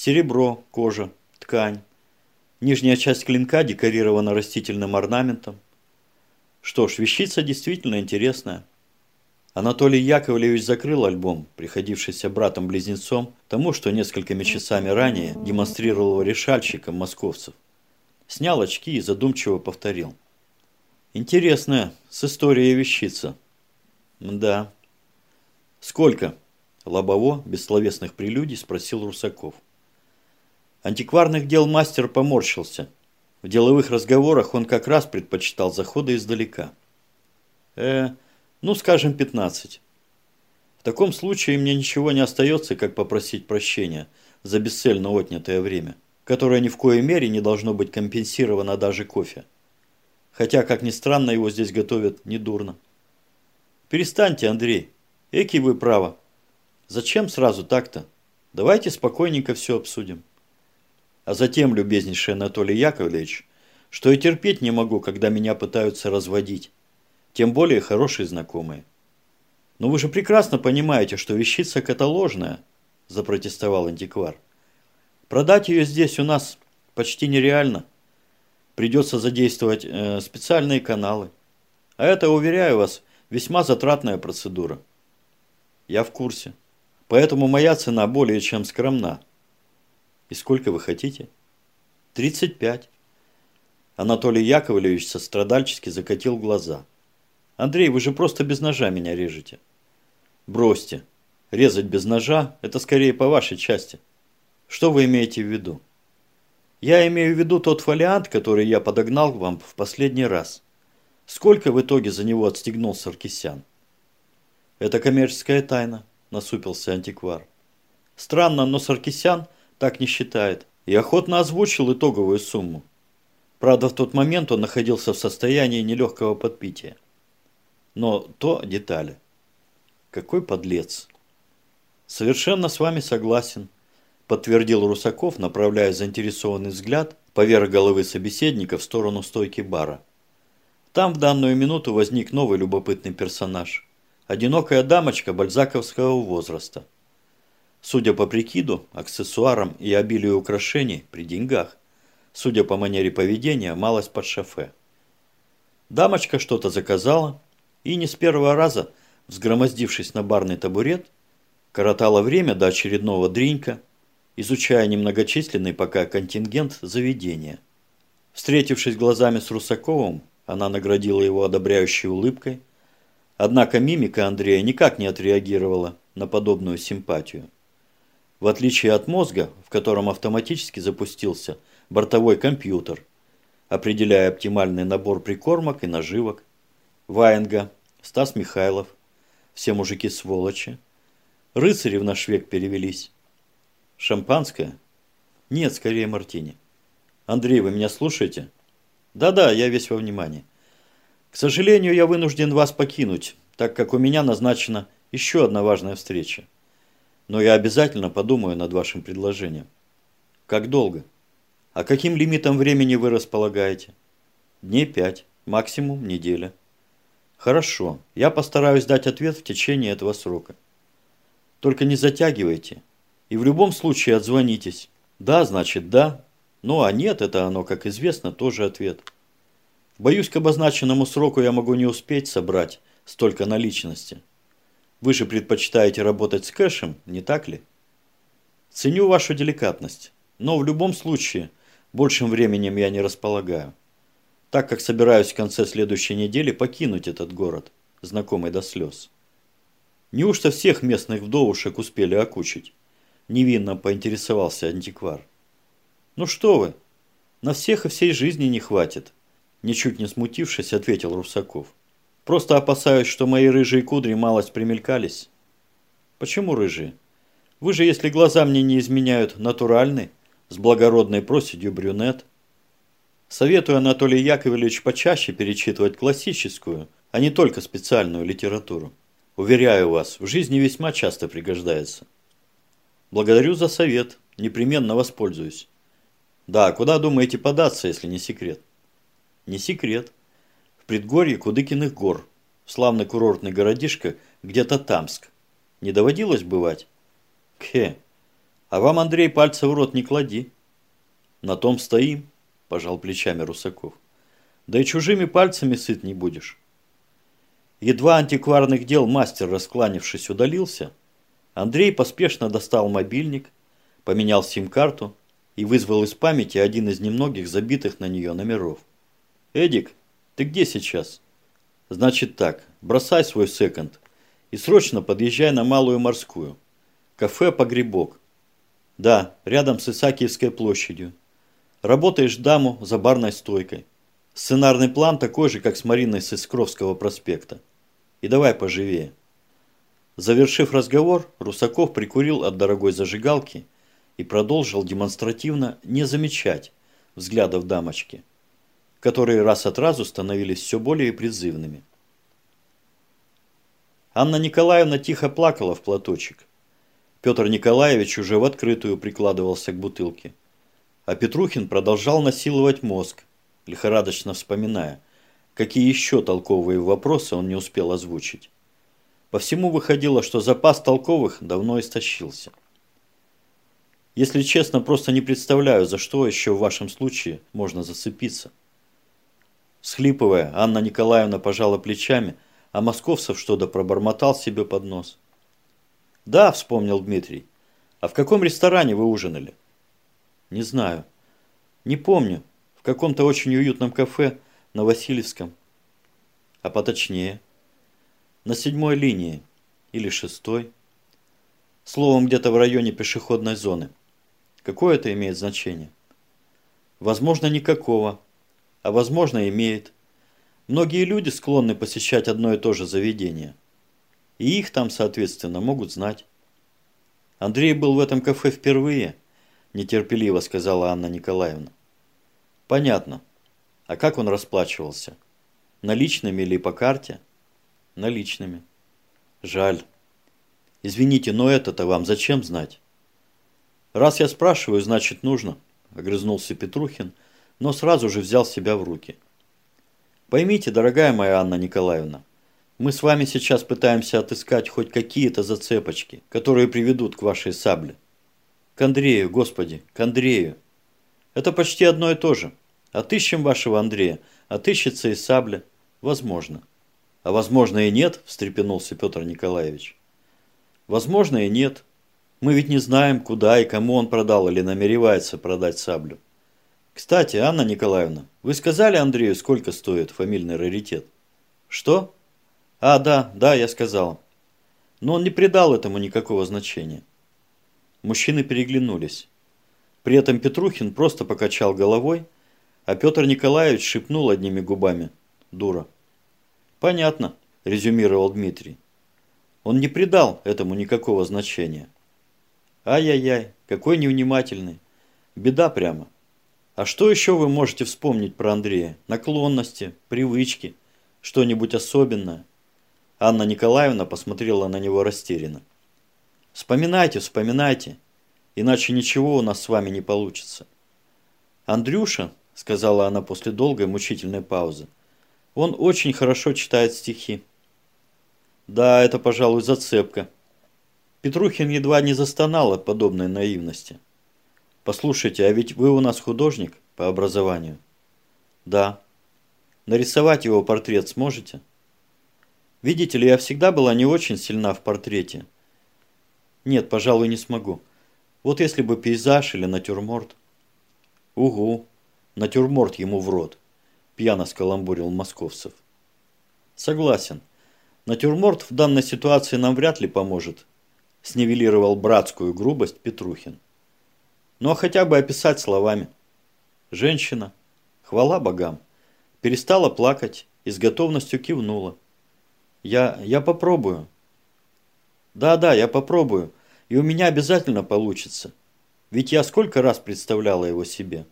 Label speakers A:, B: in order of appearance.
A: Серебро, кожа, ткань. Нижняя часть клинка декорирована растительным орнаментом. Что ж, вещица действительно интересная. Анатолий Яковлевич закрыл альбом, приходившийся братом-близнецом, тому, что несколькими часами ранее демонстрировал решальщикам московцев. Снял очки и задумчиво повторил. Интересная, с историей вещица. Да. Сколько? Лобово, без словесных прелюдий, спросил Русаков. Антикварных дел мастер поморщился. В деловых разговорах он как раз предпочитал заходы издалека. Э, ну, скажем, 15. В таком случае мне ничего не остается, как попросить прощения за бесцельно отнятое время, которое ни в коей мере не должно быть компенсировано даже кофе. Хотя, как ни странно, его здесь готовят недурно. Перестаньте, Андрей. Эки вы право. Зачем сразу так-то? Давайте спокойненько все обсудим. А затем, любезнейший Анатолий Яковлевич, что я терпеть не могу, когда меня пытаются разводить тем более хорошие знакомые. «Но вы же прекрасно понимаете, что вещица каталожная», – запротестовал антиквар. «Продать ее здесь у нас почти нереально. Придется задействовать э, специальные каналы. А это, уверяю вас, весьма затратная процедура». «Я в курсе. Поэтому моя цена более чем скромна». «И сколько вы хотите?» «Тридцать пять». Анатолий Яковлевич сострадальчески закатил глаза – Андрей, вы же просто без ножа меня режете. Бросьте. Резать без ножа – это скорее по вашей части. Что вы имеете в виду? Я имею в виду тот фолиант, который я подогнал вам в последний раз. Сколько в итоге за него отстегнул Саркисян? Это коммерческая тайна, насупился антиквар. Странно, но Саркисян так не считает и охотно озвучил итоговую сумму. Правда, в тот момент он находился в состоянии нелегкого подпития. Но то детали. Какой подлец. Совершенно с вами согласен, подтвердил Русаков, направляя заинтересованный взгляд поверх головы собеседника в сторону стойки бара. Там в данную минуту возник новый любопытный персонаж. Одинокая дамочка бальзаковского возраста. Судя по прикиду, аксессуарам и обилию украшений при деньгах, судя по манере поведения, малость под шофе. Дамочка что-то заказала, и не с первого раза, взгромоздившись на барный табурет, коротала время до очередного дринька, изучая немногочисленный пока контингент заведения. Встретившись глазами с Русаковым, она наградила его одобряющей улыбкой, однако мимика Андрея никак не отреагировала на подобную симпатию. В отличие от мозга, в котором автоматически запустился бортовой компьютер, определяя оптимальный набор прикормок и наживок, Ваенга, Стас Михайлов, все мужики сволочи. Рыцари в наш век перевелись. Шампанское? Нет, скорее мартини. Андрей, вы меня слушаете? Да-да, я весь во внимании. К сожалению, я вынужден вас покинуть, так как у меня назначена еще одна важная встреча. Но я обязательно подумаю над вашим предложением. Как долго? А каким лимитом времени вы располагаете? Дней пять, максимум неделя. Хорошо, я постараюсь дать ответ в течение этого срока. Только не затягивайте. И в любом случае отзвонитесь. Да, значит да. Ну а нет, это оно, как известно, тоже ответ. Боюсь, к обозначенному сроку я могу не успеть собрать столько наличности. Вы же предпочитаете работать с кэшем, не так ли? Ценю вашу деликатность, но в любом случае большим временем я не располагаю так как собираюсь в конце следующей недели покинуть этот город, знакомый до слез. Неужто всех местных вдовушек успели окучить? Невинно поинтересовался антиквар. Ну что вы, на всех и всей жизни не хватит, ничуть не смутившись, ответил Русаков. Просто опасаюсь, что мои рыжие кудри малость примелькались. Почему рыжие? Вы же, если глаза мне не изменяют, натуральный, с благородной проседью брюнет – Советую, Анатолий Яковлевич, почаще перечитывать классическую, а не только специальную литературу. Уверяю вас, в жизни весьма часто пригождается. Благодарю за совет, непременно воспользуюсь. Да, куда думаете податься, если не секрет? Не секрет. Предгорье Кудыкиных гор, славный курортный городишко, где-то Тамск. Не доводилось бывать? Кхе. А вам, Андрей, пальца в рот не клади. На том стоим, пожал плечами Русаков. Да и чужими пальцами сыт не будешь. Едва антикварных дел мастер, раскланившись, удалился, Андрей поспешно достал мобильник, поменял сим-карту и вызвал из памяти один из немногих забитых на нее номеров. «Эдик, ты где сейчас?» «Значит так, бросай свой секонд и срочно подъезжай на Малую Морскую. Кафе «Погребок». Да, рядом с Исаакиевской площадью. Работаешь даму за барной стойкой. Сценарный план такой же, как с Мариной с Искровского проспекта. И давай поживее. Завершив разговор, Русаков прикурил от дорогой зажигалки и продолжил демонстративно не замечать взглядов дамочки, которые раз от разу становились все более призывными. Анна Николаевна тихо плакала в платочек. Петр Николаевич уже в открытую прикладывался к бутылке. А Петрухин продолжал насиловать мозг, лихорадочно вспоминая, какие еще толковые вопросы он не успел озвучить. По всему выходило, что запас толковых давно истощился. Если честно, просто не представляю, за что еще в вашем случае можно зацепиться. Схлипывая, Анна Николаевна пожала плечами – а Московцев что-то пробормотал себе под нос. «Да», – вспомнил Дмитрий. «А в каком ресторане вы ужинали?» «Не знаю. Не помню. В каком-то очень уютном кафе на Васильевском. А поточнее. На седьмой линии. Или шестой. Словом, где-то в районе пешеходной зоны. Какое это имеет значение? Возможно, никакого. А возможно, имеет. Многие люди склонны посещать одно и то же заведение. И их там, соответственно, могут знать. Андрей был в этом кафе впервые, нетерпеливо сказала Анна Николаевна. Понятно. А как он расплачивался? Наличными или по карте? Наличными. Жаль. Извините, но это-то вам зачем знать? Раз я спрашиваю, значит нужно, огрызнулся Петрухин, но сразу же взял себя в руки. Поймите, дорогая моя Анна Николаевна, мы с вами сейчас пытаемся отыскать хоть какие-то зацепочки, которые приведут к вашей сабле. К Андрею, господи, к Андрею. Это почти одно и то же. Отыщем вашего Андрея, отыщется и сабля. Возможно. А возможно и нет, встрепенулся Петр Николаевич. Возможно и нет. Мы ведь не знаем, куда и кому он продал или намеревается продать саблю. Кстати, Анна Николаевна, вы сказали Андрею, сколько стоит фамильный раритет? Что? А, да, да, я сказал. Но он не придал этому никакого значения. Мужчины переглянулись. При этом Петрухин просто покачал головой, а Петр Николаевич шепнул одними губами. Дура. Понятно, резюмировал Дмитрий. Он не придал этому никакого значения. Ай-яй-яй, какой невнимательный. Беда прямо. А что еще вы можете вспомнить про Андрея? Наклонности, привычки, что-нибудь особенное? Анна Николаевна посмотрела на него растерянно. Вспоминайте, вспоминайте, иначе ничего у нас с вами не получится. Андрюша, сказала она после долгой мучительной паузы, он очень хорошо читает стихи. Да, это, пожалуй, зацепка. Петрухин едва не застонал от подобной наивности. Послушайте, а ведь вы у нас художник по образованию? Да. Нарисовать его портрет сможете? Видите ли, я всегда была не очень сильна в портрете. Нет, пожалуй, не смогу. Вот если бы пейзаж или натюрморт. Угу, натюрморт ему в рот. Пьяно скаламбурил московцев. Согласен. Натюрморт в данной ситуации нам вряд ли поможет. Снивелировал братскую грубость Петрухин. Ну а хотя бы описать словами. Женщина, хвала богам, перестала плакать и с готовностью кивнула. Я, я попробую. Да-да, я попробую, и у меня обязательно получится. Ведь я сколько раз представляла его себе.